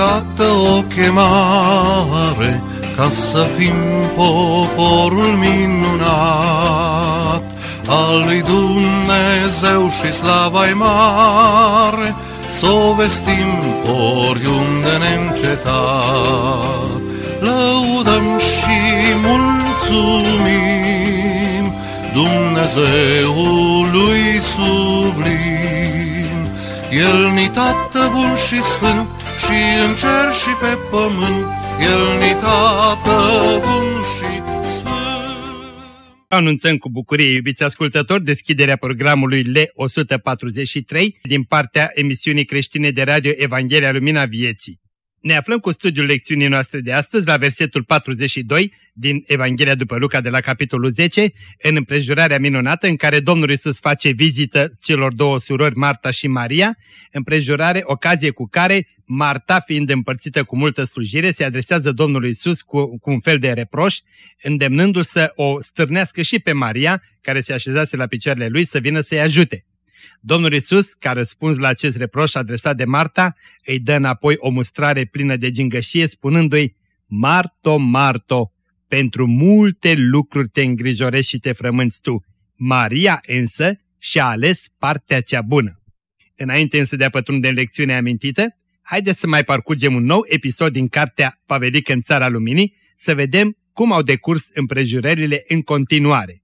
gata o chemare ca să fim poporul minunat al lui Dumnezeu și slava mare, să o vestim oriunde neîncetat. Lăudăm și mulțumim Dumnezeului sublim. El ni tată bun și sfânt și în cer și pe pământ, El ni tată bun și Anunțăm cu bucurie, iubiți ascultători, deschiderea programului L143 din partea emisiunii creștine de radio Evanghelia Lumina Vieții. Ne aflăm cu studiul lecțiunii noastre de astăzi la versetul 42 din Evanghelia după Luca de la capitolul 10, în împrejurarea minunată în care Domnul Isus face vizită celor două surori, Marta și Maria, împrejurare, ocazie cu care Marta, fiind împărțită cu multă slujire, se adresează Domnului Isus cu, cu un fel de reproș, îndemnându-l să o stârnească și pe Maria, care se așezase la picioarele lui, să vină să-i ajute. Domnul Isus, ca răspuns la acest reproș adresat de Marta, îi dă înapoi o mustrare plină de gingășie, spunându-i, Marto, Marto, pentru multe lucruri te îngrijorești și te frămânți tu. Maria însă și-a ales partea cea bună. Înainte însă de a pătrunde în lecțiunea amintită, haideți să mai parcurgem un nou episod din cartea Pavelică în Țara Luminii, să vedem cum au decurs împrejurările în continuare.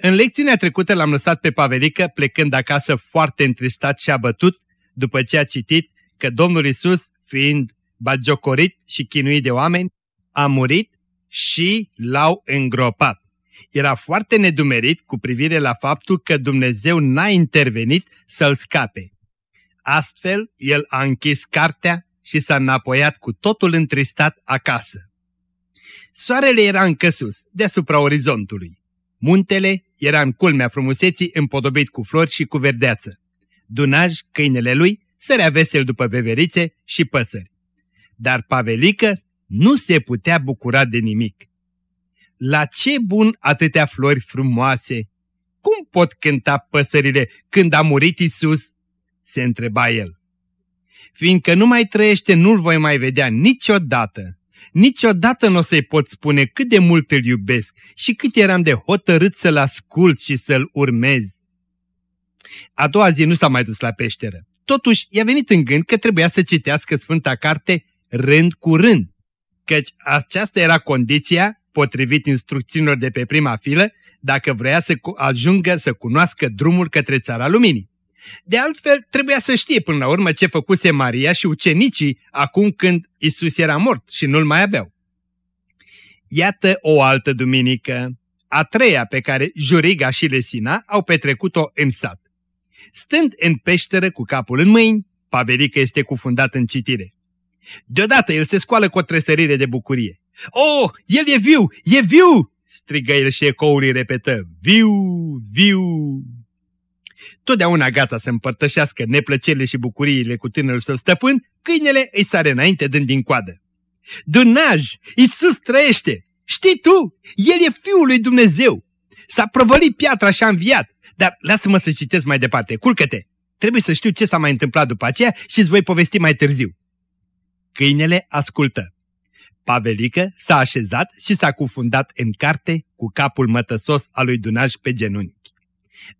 În lecțiunea trecută l-am lăsat pe Pavelică plecând acasă foarte întristat și abătut după ce a citit că Domnul Isus, fiind bagiocorit și chinuit de oameni, a murit și l-au îngropat. Era foarte nedumerit cu privire la faptul că Dumnezeu n-a intervenit să-l scape. Astfel, el a închis cartea și s-a înapoiat cu totul întristat acasă. Soarele era încă sus, deasupra orizontului. Muntele era în culmea frumuseții împodobit cu flori și cu verdeață. Dunaj, câinele lui, sărea vesel după veverițe și păsări. Dar Pavelică nu se putea bucura de nimic. La ce bun atâtea flori frumoase? Cum pot cânta păsările când a murit Isus? se întreba el. Fiindcă nu mai trăiește, nu-l voi mai vedea niciodată. Niciodată nu o să-i pot spune cât de mult îl iubesc și cât eram de hotărât să-l ascult și să-l urmez. A doua zi nu s-a mai dus la peșteră. Totuși, i-a venit în gând că trebuia să citească Sfânta Carte rând cu rând, căci aceasta era condiția, potrivit instrucțiunilor de pe prima filă, dacă vrea să ajungă să cunoască drumul către Țara Luminii. De altfel, trebuia să știe până la urmă ce făcuse Maria și ucenicii acum când Isus era mort și nu-l mai aveau. Iată o altă duminică, a treia pe care Juriga și Lesina au petrecut-o în sat. Stând în peșteră cu capul în mâini, Pavelică este cufundat în citire. Deodată el se scoală cu o tresărire de bucurie. Oh, el e viu, e viu! strigă el și ecoul îi repetă. Viu, viu! Totdeauna gata să împărtășească neplăcerile și bucuriile cu tânărul său stăpân, câinele îi sare înainte dând din coadă. Dunaj, Iisus trăiește! Știi tu, El e Fiul lui Dumnezeu! S-a prăvălit piatra și a înviat, dar lasă-mă să citesc mai departe, culcă-te! Trebuie să știu ce s-a mai întâmplat după aceea și îți voi povesti mai târziu. Câinele ascultă. Pavelică s-a așezat și s-a cufundat în carte cu capul mătăsos al lui Dunaj pe genunchi.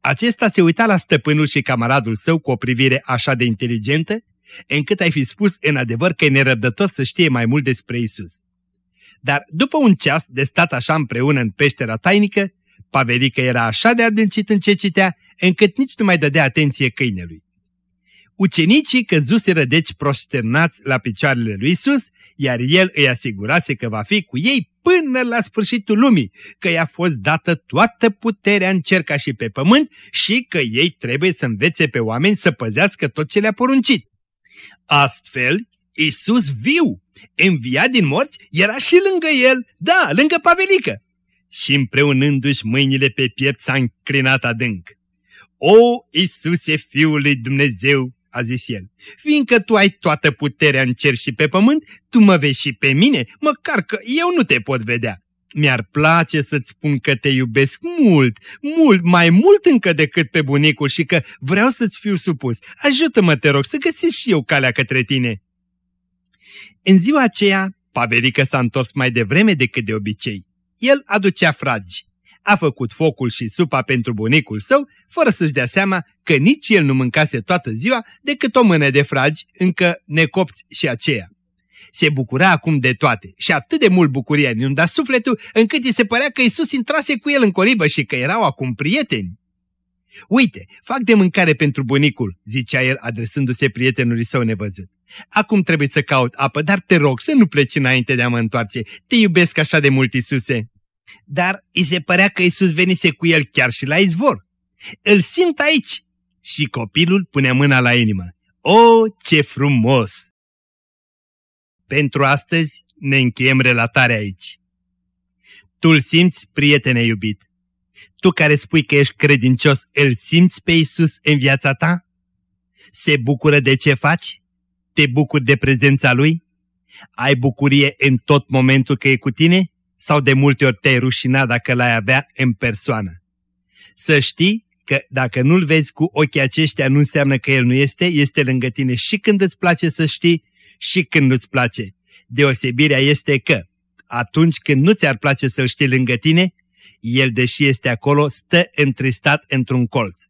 Acesta se uita la stăpânul și camaradul său cu o privire așa de inteligentă, încât ai fi spus în adevăr că e nerăbdător să știe mai mult despre Isus. Dar după un ceas de stat așa împreună în peștera tainică, Pavelică era așa de adâncit în ce citea, încât nici nu mai dădea atenție câinelui. Ucenicii căzuseră deci prosternați la picioarele lui Isus, iar el îi asigurase că va fi cu ei până la sfârșitul lumii, că i-a fost dată toată puterea în cer ca și pe pământ și că ei trebuie să învețe pe oameni să păzească tot ce le-a poruncit. Astfel, Isus viu, înviat din morți, era și lângă el, da, lângă Pavelică. Și împreunându-și mâinile pe piept s-a înclinat adânc. O, Isuse, Fiul lui Dumnezeu, a zis el, fiindcă tu ai toată puterea în cer și pe pământ, tu mă vezi și pe mine, măcar că eu nu te pot vedea. Mi-ar place să-ți spun că te iubesc mult, mult, mai mult încă decât pe bunicul și că vreau să-ți fiu supus. Ajută-mă, te rog, să găsesc și eu calea către tine. În ziua aceea, Paverică s-a întors mai devreme decât de obicei. El aducea fragi. A făcut focul și supa pentru bunicul său, fără să-și dea seama că nici el nu mâncase toată ziua decât o mână de fragi, încă necopți și aceea. Se bucura acum de toate și atât de mult bucuria inunda sufletul, încât îi se părea că Isus intrase cu el în colibă și că erau acum prieteni. Uite, fac de mâncare pentru bunicul, zicea el adresându-se prietenului său nevăzut. Acum trebuie să caut apă, dar te rog să nu pleci înainte de a mă întoarce. Te iubesc așa de mult, Isuse. Dar îi se părea că Isus venise cu el chiar și la izvor. Îl simt aici. Și copilul pune mâna la inimă. O, ce frumos! Pentru astăzi ne încheiem relatarea aici. Tu-l simți, prietene iubit? Tu care spui că ești credincios, îl simți pe Isus în viața ta? Se bucură de ce faci? Te bucuri de prezența Lui? Ai bucurie în tot momentul că e cu tine? Sau de multe ori te-ai rușina dacă l-ai avea în persoană? Să știi că dacă nu-L vezi cu ochii aceștia nu înseamnă că El nu este, este lângă tine și când îți place să știi și când nu-ți place. Deosebirea este că atunci când nu ți-ar place să-L știi lângă tine, El, deși este acolo, stă întristat într-un colț.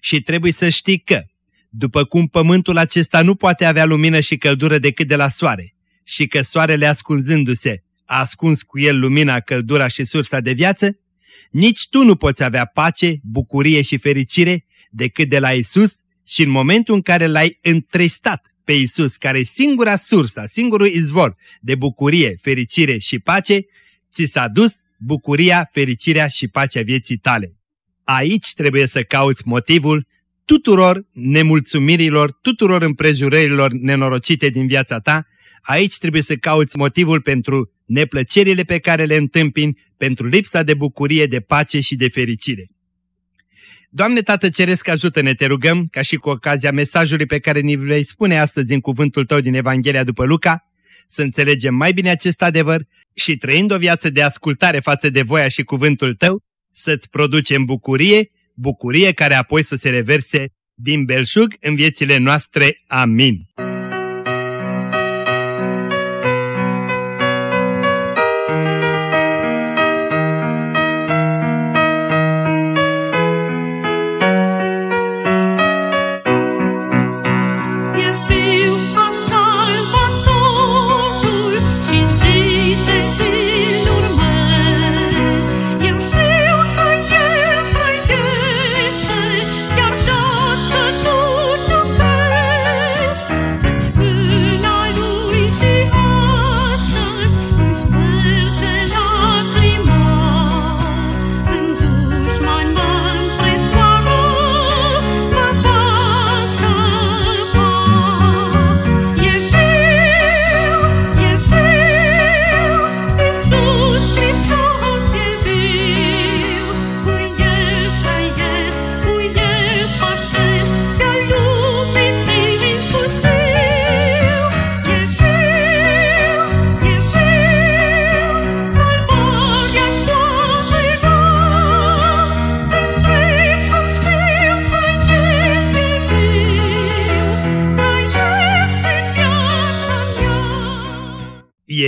Și trebuie să știi că după cum pământul acesta nu poate avea lumină și căldură decât de la soare, și că soarele ascunzându-se a ascuns cu el lumina, căldura și sursa de viață, nici tu nu poți avea pace, bucurie și fericire decât de la Isus și în momentul în care l-ai întristat pe Isus, care e singura sursa, singurul izvor de bucurie, fericire și pace, ți s-a dus bucuria, fericirea și pacea vieții tale. Aici trebuie să cauți motivul tuturor nemulțumirilor, tuturor împrejurărilor nenorocite din viața ta, aici trebuie să cauți motivul pentru neplăcerile pe care le întâmpini, pentru lipsa de bucurie, de pace și de fericire. Doamne Tată Ceresc, ajută-ne, te rugăm, ca și cu ocazia mesajului pe care ni vei spune astăzi din cuvântul Tău din Evanghelia după Luca, să înțelegem mai bine acest adevăr și trăind o viață de ascultare față de voia și cuvântul Tău, să-ți producem bucurie bucurie care apoi să se reverse din belșug în viețile noastre. Amin.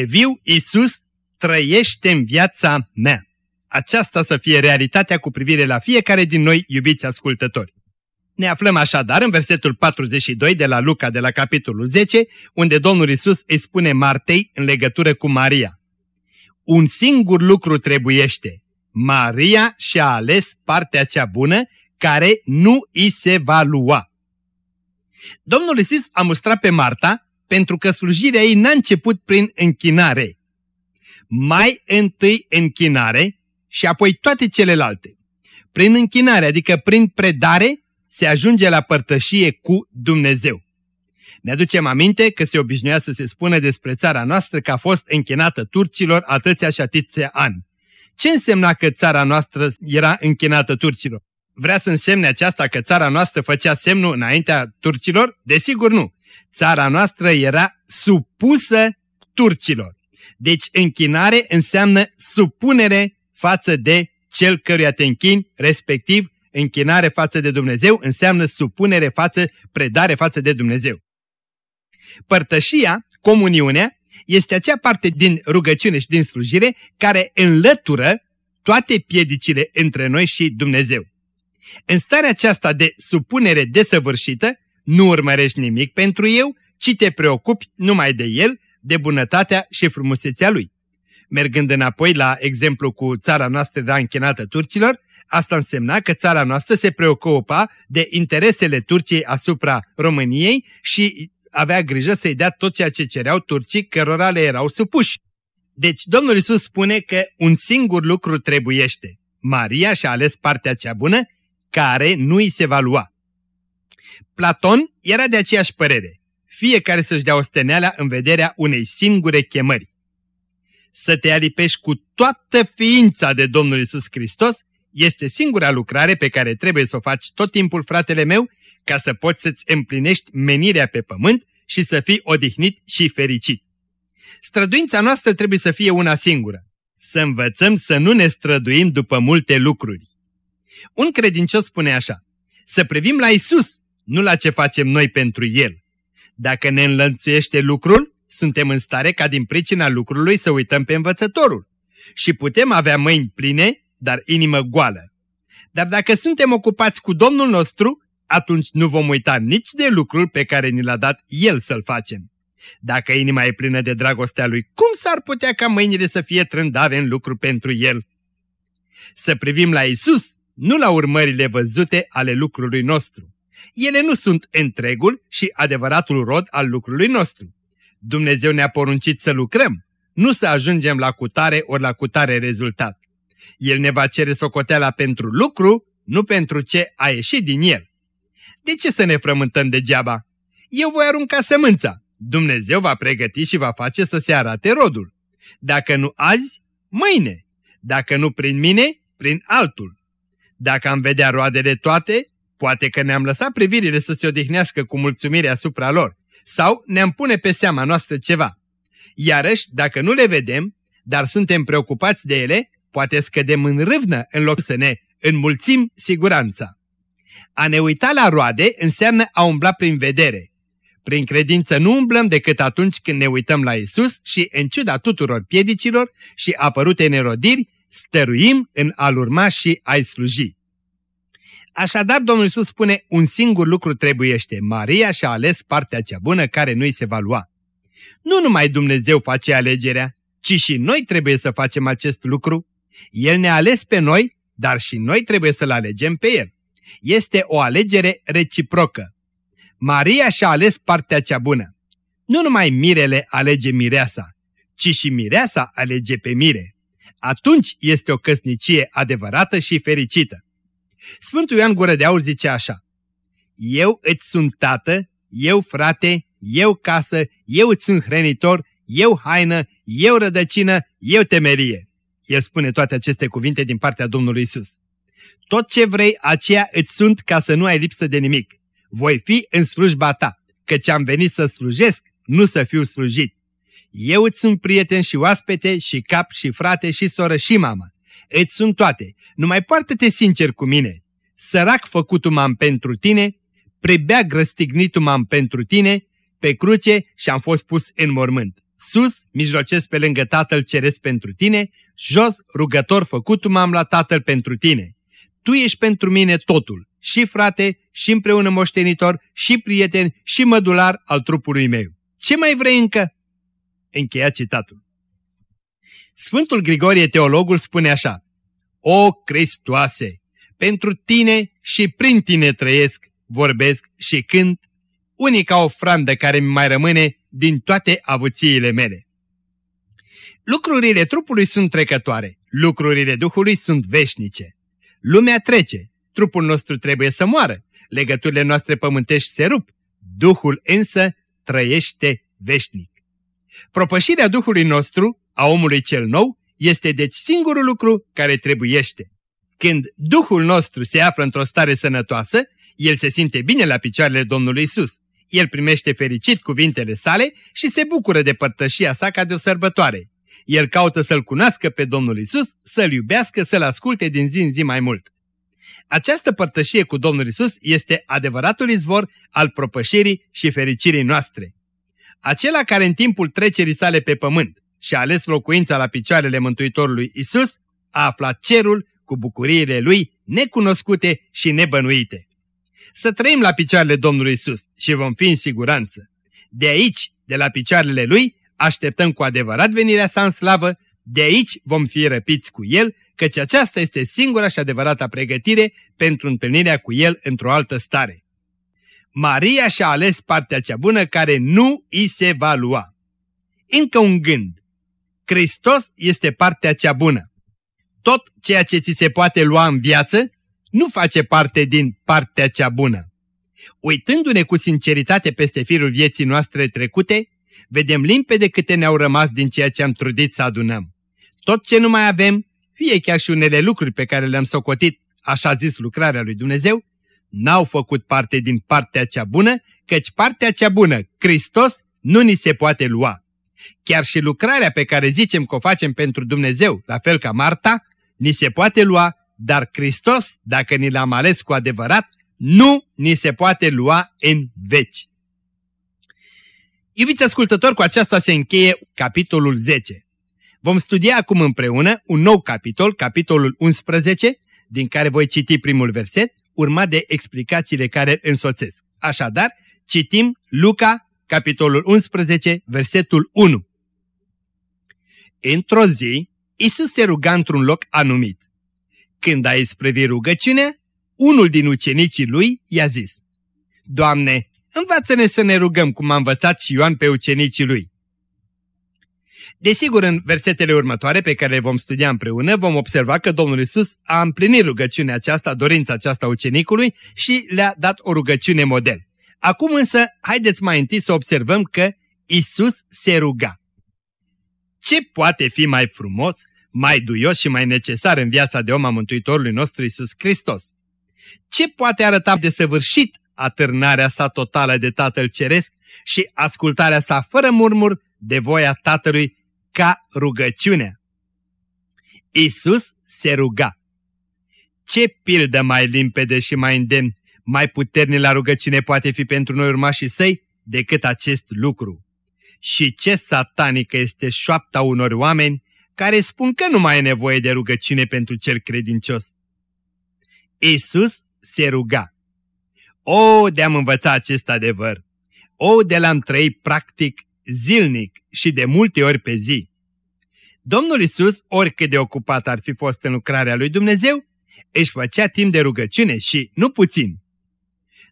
Viu, Isus trăiește în viața mea. Aceasta să fie realitatea cu privire la fiecare din noi, iubiți ascultători. Ne aflăm așadar în versetul 42 de la Luca de la capitolul 10, unde Domnul Isus îi spune Martei în legătură cu Maria. Un singur lucru trebuiește. Maria și-a ales partea cea bună care nu îi se va lua. Domnul Isus a mustrat pe Marta pentru că slujirea ei n-a început prin închinare. Mai întâi închinare și apoi toate celelalte. Prin închinare, adică prin predare, se ajunge la părtășie cu Dumnezeu. Ne aducem aminte că se obișnuia să se spună despre țara noastră că a fost închinată turcilor atâția și atâția ani. Ce însemna că țara noastră era închinată turcilor? Vrea să însemne aceasta că țara noastră făcea semnul înaintea turcilor? Desigur nu țara noastră era supusă turcilor. Deci închinare înseamnă supunere față de cel căruia te închini, respectiv închinare față de Dumnezeu înseamnă supunere față, predare față de Dumnezeu. Părtășia Comuniunea este acea parte din rugăciune și din slujire care înlătură toate piedicile între noi și Dumnezeu. În starea aceasta de supunere desăvârșită, nu urmărești nimic pentru eu, ci te preocupi numai de el, de bunătatea și frumusețea lui. Mergând înapoi la exemplu cu țara noastră de închinată turcilor, asta însemna că țara noastră se preocupa de interesele Turciei asupra României și avea grijă să-i dea tot ceea ce cereau turcii cărora le erau supuși. Deci Domnul Isus spune că un singur lucru trebuiește. Maria și-a ales partea cea bună, care nu îi se va lua. Platon era de aceeași părere. Fiecare să-și dea osteneala în vederea unei singure chemări. Să te alipești cu toată ființa de Domnul Isus Hristos este singura lucrare pe care trebuie să o faci tot timpul, fratele meu, ca să poți să-ți împlinești menirea pe pământ și să fii odihnit și fericit. Străduința noastră trebuie să fie una singură, să învățăm să nu ne străduim după multe lucruri. Un credincios spune așa, să privim la Isus, nu la ce facem noi pentru El. Dacă ne înlănțuiește lucrul, suntem în stare ca din pricina lucrului să uităm pe învățătorul. Și putem avea mâini pline, dar inimă goală. Dar dacă suntem ocupați cu Domnul nostru, atunci nu vom uita nici de lucrul pe care ni l-a dat El să-l facem. Dacă inima e plină de dragostea Lui, cum s-ar putea ca mâinile să fie trândave în lucru pentru El? Să privim la Isus, nu la urmările văzute ale lucrului nostru. Ele nu sunt întregul și adevăratul rod al lucrului nostru. Dumnezeu ne-a poruncit să lucrăm, nu să ajungem la cutare ori la cutare rezultat. El ne va cere socoteala pentru lucru, nu pentru ce a ieșit din el. De ce să ne frământăm degeaba? Eu voi arunca sămânța. Dumnezeu va pregăti și va face să se arate rodul. Dacă nu azi, mâine. Dacă nu prin mine, prin altul. Dacă am vedea roadele toate, poate că ne-am lăsat privirile să se odihnească cu mulțumire asupra lor, sau ne-am pune pe seama noastră ceva. Iarăși, dacă nu le vedem, dar suntem preocupați de ele, poate scădem în râvnă în loc să ne înmulțim siguranța. A ne uita la roade înseamnă a umbla prin vedere. Prin credință nu umblăm decât atunci când ne uităm la Isus și, în ciuda tuturor piedicilor și apărute nerodiri, stăruim în a-L urma și a-I sluji. Așadar, Domnul Iisus spune, un singur lucru trebuiește. Maria și-a ales partea cea bună care nu-i se va lua. Nu numai Dumnezeu face alegerea, ci și noi trebuie să facem acest lucru. El ne-a ales pe noi, dar și noi trebuie să-L alegem pe El. Este o alegere reciprocă. Maria și-a ales partea cea bună. Nu numai mirele alege mireasa, ci și mireasa alege pe mire. Atunci este o căsnicie adevărată și fericită. Sfântul Ioan Gură de Aur zice așa, Eu îți sunt tată, eu frate, eu casă, eu îți sunt hrănitor, eu haină, eu rădăcină, eu temerie. El spune toate aceste cuvinte din partea Domnului Isus. Tot ce vrei, aceea îți sunt ca să nu ai lipsă de nimic. Voi fi în slujba ta, căci am venit să slujesc, nu să fiu slujit. Eu îți sunt prieten și oaspete și cap și frate și soră și mamă. Îți sunt toate, numai poartă-te sincer cu mine. Sărac făcutul m-am pentru tine, prebea grăstignitul m-am pentru tine, pe cruce și am fost pus în mormânt. Sus, mijlocesc pe lângă Tatăl Ceresc pentru tine, jos, rugător făcutul m-am la Tatăl pentru tine. Tu ești pentru mine totul, și frate, și împreună moștenitor, și prieten, și mădular al trupului meu. Ce mai vrei încă? Încheia citatul. Sfântul Grigorie Teologul spune așa, O Cristoase, pentru tine și prin tine trăiesc, vorbesc și cânt, unica ofrandă care mi mai rămâne din toate avuțiile mele. Lucrurile trupului sunt trecătoare, lucrurile Duhului sunt veșnice. Lumea trece, trupul nostru trebuie să moară, legăturile noastre pământești se rup, Duhul însă trăiește veșnic. Propășirea Duhului nostru, a omului cel nou, este deci singurul lucru care trebuiește. Când Duhul nostru se află într-o stare sănătoasă, el se simte bine la picioarele Domnului Isus. El primește fericit cuvintele sale și se bucură de părtășia sa ca de o sărbătoare. El caută să-L cunoască pe Domnul Isus, să-L iubească, să-L asculte din zi în zi mai mult. Această părtășie cu Domnul Isus este adevăratul izvor al propășirii și fericirii noastre. Acela care în timpul trecerii sale pe pământ și-a ales locuința la picioarele Mântuitorului Isus, a aflat cerul cu bucuriile lui necunoscute și nebănuite. Să trăim la picioarele Domnului Isus și vom fi în siguranță. De aici, de la picioarele lui, așteptăm cu adevărat venirea sa în slavă, de aici vom fi răpiți cu el, căci aceasta este singura și adevărata pregătire pentru întâlnirea cu el într-o altă stare. Maria și-a ales partea cea bună care nu îi se va lua. Încă un gând. Hristos este partea cea bună. Tot ceea ce ți se poate lua în viață nu face parte din partea cea bună. Uitându-ne cu sinceritate peste firul vieții noastre trecute, vedem limpede câte ne-au rămas din ceea ce am trudit să adunăm. Tot ce nu mai avem, fie chiar și unele lucruri pe care le-am socotit, așa zis lucrarea lui Dumnezeu, n-au făcut parte din partea cea bună, căci partea cea bună, Hristos, nu ni se poate lua. Chiar și lucrarea pe care zicem că o facem pentru Dumnezeu, la fel ca Marta, ni se poate lua, dar Hristos, dacă ni l-am ales cu adevărat, nu ni se poate lua în veci. Iubiți ascultători, cu aceasta se încheie capitolul 10. Vom studia acum împreună un nou capitol, capitolul 11, din care voi citi primul verset, urmat de explicațiile care îl însoțesc. Așadar, citim Luca, capitolul 11, versetul 1. Într-o zi, Isus se ruga într-un loc anumit. Când a isprăvit rugăciunea, unul din ucenicii lui i-a zis, Doamne, învață-ne să ne rugăm cum a învățat și Ioan pe ucenicii lui. Desigur, în versetele următoare pe care le vom studia împreună, vom observa că Domnul Isus a împlinit rugăciunea aceasta, dorința aceasta ucenicului și le-a dat o rugăciune model. Acum însă, haideți mai întâi să observăm că Isus se ruga. Ce poate fi mai frumos, mai duios și mai necesar în viața de om a Mântuitorului nostru Isus Hristos? Ce poate arăta de săvârșit atârnarea sa totală de Tatăl Ceresc și ascultarea sa fără murmur de voia Tatălui ca rugăciunea. Isus se ruga. Ce pildă mai limpede și mai îndemn, mai puternic la rugăciune poate fi pentru noi urmașii săi decât acest lucru? Și ce satanică este șoapta unor oameni care spun că nu mai e nevoie de rugăciune pentru cel credincios. Isus se ruga. O, de-am învățat acest adevăr! O, de l-am trăit practic, zilnic și de multe ori pe zi. Domnul Isus, oricât de ocupat ar fi fost în lucrarea lui Dumnezeu, își făcea timp de rugăciune și nu puțin.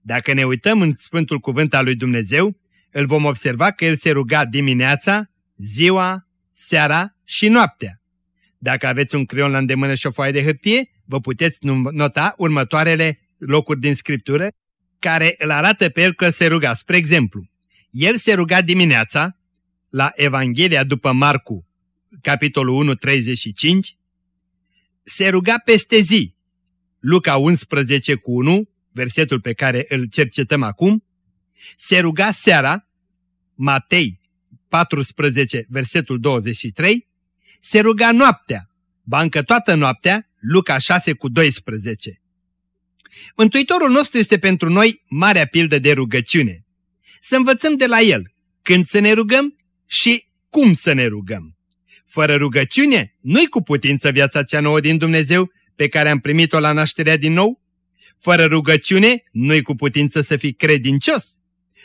Dacă ne uităm în Sfântul Cuvânt al lui Dumnezeu, îl vom observa că el se ruga dimineața, ziua, seara și noaptea. Dacă aveți un creion la îndemână și o foaie de hârtie, vă puteți nota următoarele locuri din Scriptură care îl arată pe el că se ruga. Spre exemplu, el se ruga dimineața la Evanghelia după Marcu, capitolul 1, 35, se ruga peste zi, Luca 11 cu 1, versetul pe care îl cercetăm acum, se ruga seara, Matei 14, versetul 23, se ruga noaptea, bancă toată noaptea, Luca 6 cu 12. Mântuitorul nostru este pentru noi marea pildă de rugăciune. Să învățăm de la el când să ne rugăm și cum să ne rugăm. Fără rugăciune, nu-i cu putință viața cea nouă din Dumnezeu pe care am primit-o la nașterea din nou. Fără rugăciune, nu-i cu putință să fii credincios.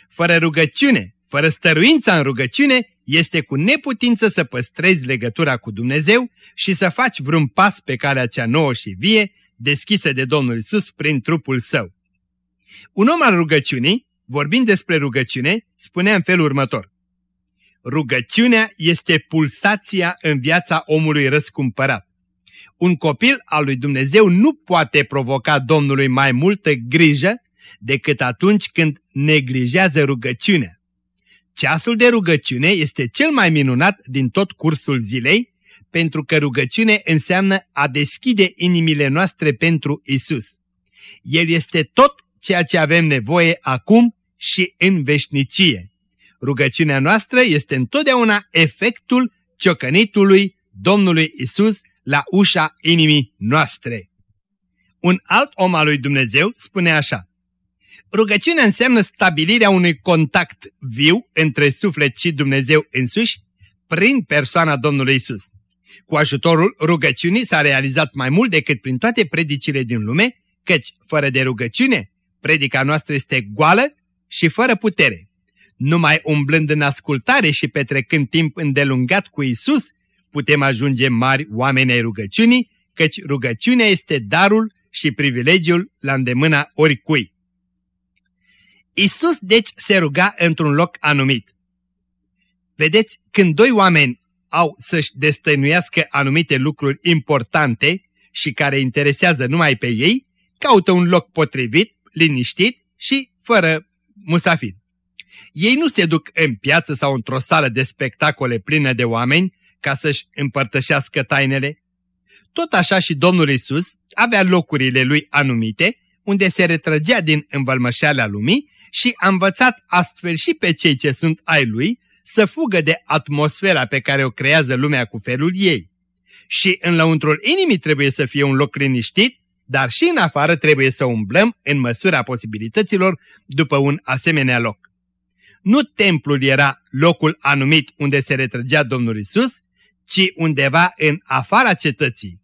Fără rugăciune, fără stăruința în rugăciune, este cu neputință să păstrezi legătura cu Dumnezeu și să faci vreun pas pe calea cea nouă și vie, deschisă de Domnul Isus prin trupul său. Un om al rugăciunii, vorbind despre rugăciune, spunea în felul următor. Rugăciunea este pulsația în viața omului răscumpărat. Un copil al lui Dumnezeu nu poate provoca Domnului mai multă grijă decât atunci când neglijează rugăciunea. Ceasul de rugăciune este cel mai minunat din tot cursul zilei, pentru că rugăciune înseamnă a deschide inimile noastre pentru Isus. El este tot ceea ce avem nevoie acum și în veșnicie. Rugăciunea noastră este întotdeauna efectul ciocănitului Domnului Isus la ușa inimii noastre. Un alt om al lui Dumnezeu spune așa, Rugăciunea înseamnă stabilirea unui contact viu între suflet și Dumnezeu însuși prin persoana Domnului Isus. Cu ajutorul rugăciunii s-a realizat mai mult decât prin toate predicile din lume, căci, fără de rugăciune, predica noastră este goală și fără putere. Numai umblând în ascultare și petrecând timp îndelungat cu Isus, putem ajunge mari oameni ai rugăciunii, căci rugăciunea este darul și privilegiul la îndemâna oricui. Isus deci se ruga într-un loc anumit. Vedeți, când doi oameni au să-și destăinuiască anumite lucruri importante și care interesează numai pe ei, caută un loc potrivit, liniștit și fără musafir. Ei nu se duc în piață sau într-o sală de spectacole plină de oameni ca să-și împărtășească tainele. Tot așa și Domnul Isus avea locurile lui anumite, unde se retrăgea din învălmășeala lumii și a învățat astfel și pe cei ce sunt ai lui să fugă de atmosfera pe care o creează lumea cu felul ei. Și în lăuntrul inimii trebuie să fie un loc liniștit, dar și în afară trebuie să umblăm în măsura posibilităților după un asemenea loc. Nu templul era locul anumit unde se retrăgea Domnul Isus, ci undeva în afara cetății.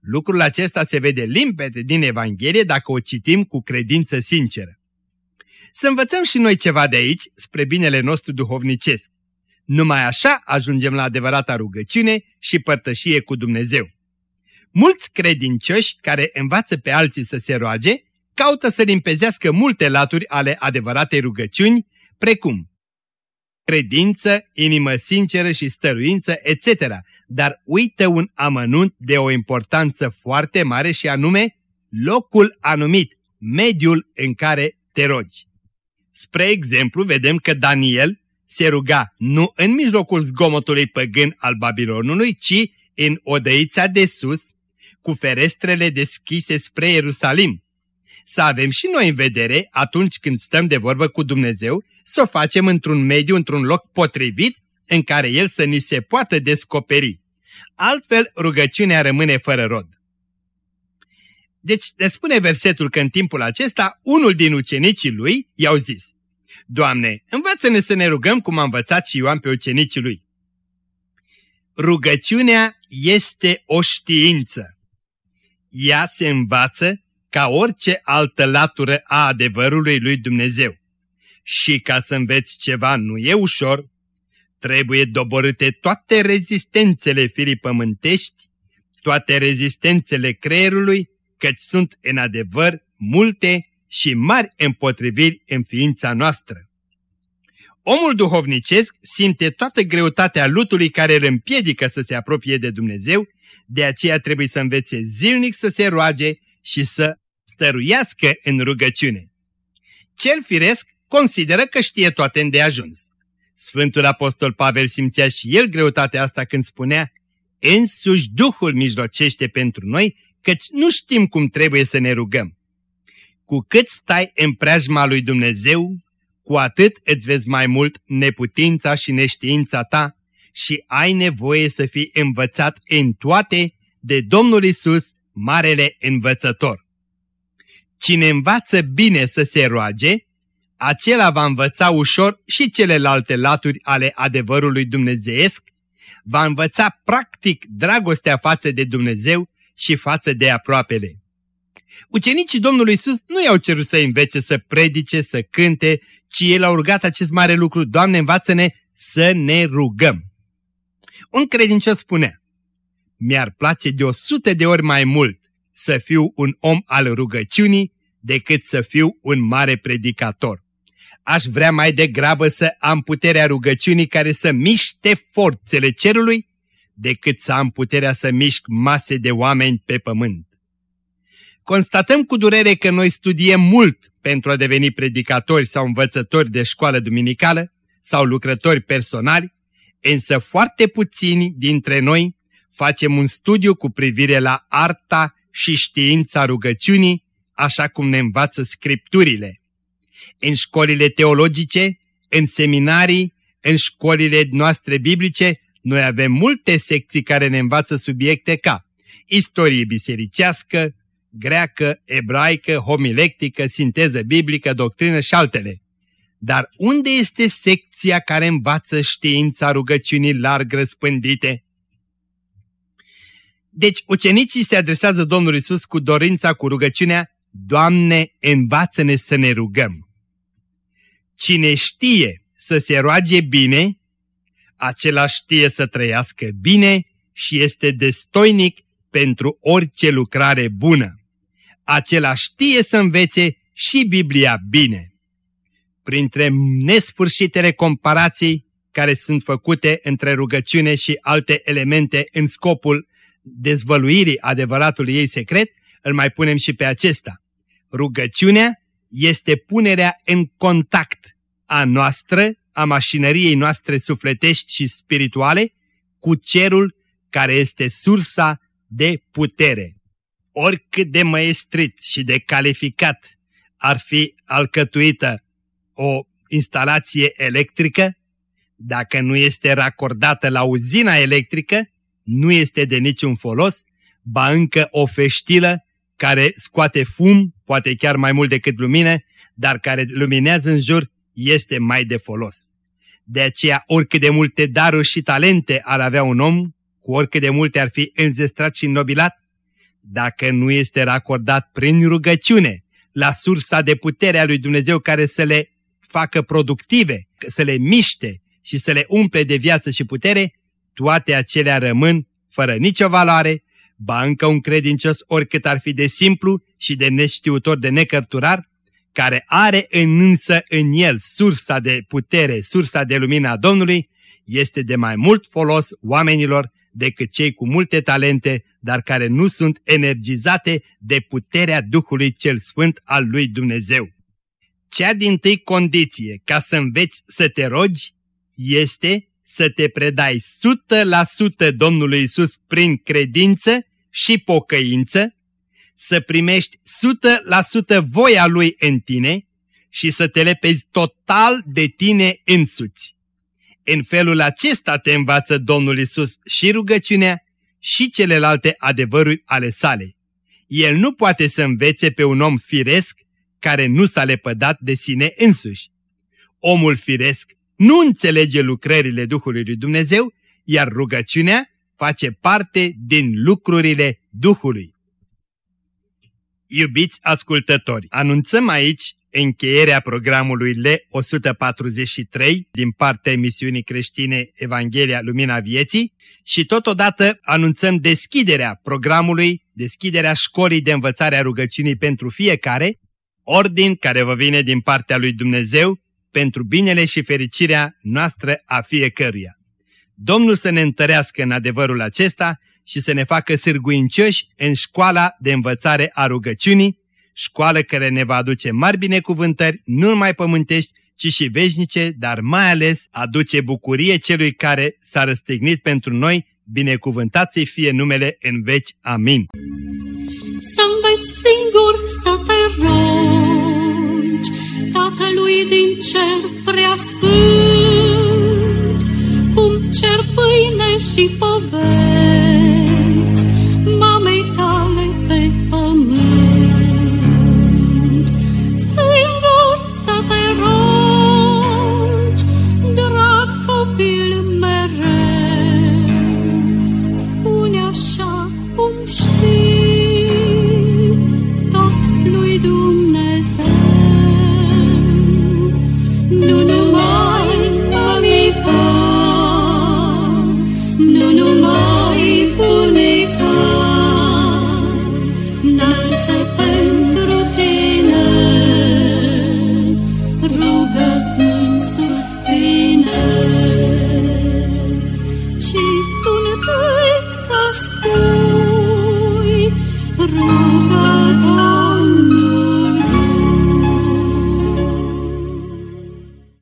Lucrul acesta se vede limpede din Evanghelie dacă o citim cu credință sinceră. Să învățăm și noi ceva de aici spre binele nostru duhovnicesc. Numai așa ajungem la adevărata rugăciune și părtășie cu Dumnezeu. Mulți credincioși care învață pe alții să se roage, caută să limpezească multe laturi ale adevăratei rugăciuni, precum credință, inimă sinceră și stăruință, etc., dar uită un amănunt de o importanță foarte mare și anume locul anumit, mediul în care te rogi. Spre exemplu, vedem că Daniel se ruga nu în mijlocul zgomotului păgân al Babilonului, ci în odăița de sus, cu ferestrele deschise spre Ierusalim. Să avem și noi în vedere, atunci când stăm de vorbă cu Dumnezeu, să o facem într-un mediu, într-un loc potrivit, în care El să ni se poată descoperi. Altfel, rugăciunea rămâne fără rod. Deci, ne spune versetul că în timpul acesta, unul din ucenicii lui i-au zis, Doamne, învață-ne să ne rugăm cum a învățat și Ioan pe ucenicii lui. Rugăciunea este o știință. Ea se învață ca orice altă latură a adevărului lui Dumnezeu. Și ca să înveți ceva nu e ușor, trebuie doborâte toate rezistențele firii pământești, toate rezistențele creierului, căci sunt în adevăr multe și mari împotriviri în ființa noastră. Omul duhovnicesc simte toată greutatea lutului care îl împiedică să se apropie de Dumnezeu, de aceea trebuie să învețe zilnic să se roage și să stăruiască în rugăciune. Cel firesc consideră că știe toate îndeajuns. Sfântul Apostol Pavel simțea și el greutatea asta când spunea Însuși Duhul mijlocește pentru noi, căci nu știm cum trebuie să ne rugăm. Cu cât stai în preajma lui Dumnezeu, cu atât îți vezi mai mult neputința și neștiința ta și ai nevoie să fii învățat în toate de Domnul Isus, Marele Învățător. Cine învață bine să se roage, acela va învăța ușor și celelalte laturi ale adevărului dumnezeiesc, va învăța practic dragostea față de Dumnezeu și față de aproapele. Ucenicii Domnului Isus nu i-au cerut să învețe să predice, să cânte, ci ei l-au rugat acest mare lucru, Doamne, învață-ne să ne rugăm. Un credincios spunea, mi-ar place de o sută de ori mai mult să fiu un om al rugăciunii decât să fiu un mare predicator. Aș vrea mai degrabă să am puterea rugăciunii care să miște forțele cerului decât să am puterea să mișc mase de oameni pe pământ. Constatăm cu durere că noi studiem mult pentru a deveni predicatori sau învățători de școală duminicală sau lucrători personali, însă foarte puțini dintre noi facem un studiu cu privire la arta și știința rugăciunii, așa cum ne învață scripturile. În școlile teologice, în seminarii, în școlile noastre biblice, noi avem multe secții care ne învață subiecte ca istorie bisericească, greacă, ebraică, homilectică, sinteză biblică, doctrină și altele. Dar unde este secția care învață știința rugăciunii larg răspândite? Deci ucenicii se adresează Domnului Isus cu dorința, cu rugăciunea, Doamne, învață-ne să ne rugăm. Cine știe să se roage bine, acela știe să trăiască bine și este destoinic pentru orice lucrare bună. Acela știe să învețe și Biblia bine. Printre nesfârșitele comparații care sunt făcute între rugăciune și alte elemente în scopul dezvăluirii adevăratului ei secret, îl mai punem și pe acesta. Rugăciunea este punerea în contact a noastră, a mașinăriei noastre sufletești și spirituale, cu cerul care este sursa de putere. Oricât de măestrit și de calificat ar fi alcătuită o instalație electrică, dacă nu este racordată la uzina electrică, nu este de niciun folos, ba încă o feștilă care scoate fum, poate chiar mai mult decât lumină, dar care luminează în jur, este mai de folos. De aceea, oricât de multe daruri și talente ar avea un om, cu oricât de multe ar fi înzestrat și înnobilat, dacă nu este racordat prin rugăciune la sursa de putere a lui Dumnezeu care să le facă productive, să le miște și să le umple de viață și putere, toate acelea rămân fără nicio valoare, ba încă un credincios oricât ar fi de simplu și de neștiutor de necărturar, care are în însă în el sursa de putere, sursa de lumină a Domnului, este de mai mult folos oamenilor decât cei cu multe talente, dar care nu sunt energizate de puterea Duhului cel Sfânt al lui Dumnezeu. Cea din tâi condiție ca să înveți să te rogi este să te predai 100% Domnului Isus prin credință și pocăință, să primești 100% voia Lui în tine și să te lepezi total de tine însuți. În felul acesta te învață Domnul Isus și rugăciunea și celelalte adevăruri ale sale. El nu poate să învețe pe un om firesc care nu s-a lepădat de sine însuși. Omul firesc nu înțelege lucrările Duhului lui Dumnezeu, iar rugăciunea face parte din lucrurile Duhului. Iubiți ascultători, anunțăm aici încheierea programului L143 din partea emisiunii creștine Evanghelia Lumina Vieții și totodată anunțăm deschiderea programului, deschiderea școlii de învățare a rugăciunii pentru fiecare, ordin care vă vine din partea lui Dumnezeu pentru binele și fericirea noastră a fiecăruia. Domnul să ne întărească în adevărul acesta și să ne facă sârguincioși în școala de învățare a rugăciunii, școală care ne va aduce mari binecuvântări, nu numai pământești, ci și veșnice, dar mai ales aduce bucurie celui care s-a răstignit pentru noi, binecuvântat să fie numele în veci. Amin. Să înveți singur să te rogi, Tatălui din cer preasfânt, cum cer pâine și poveri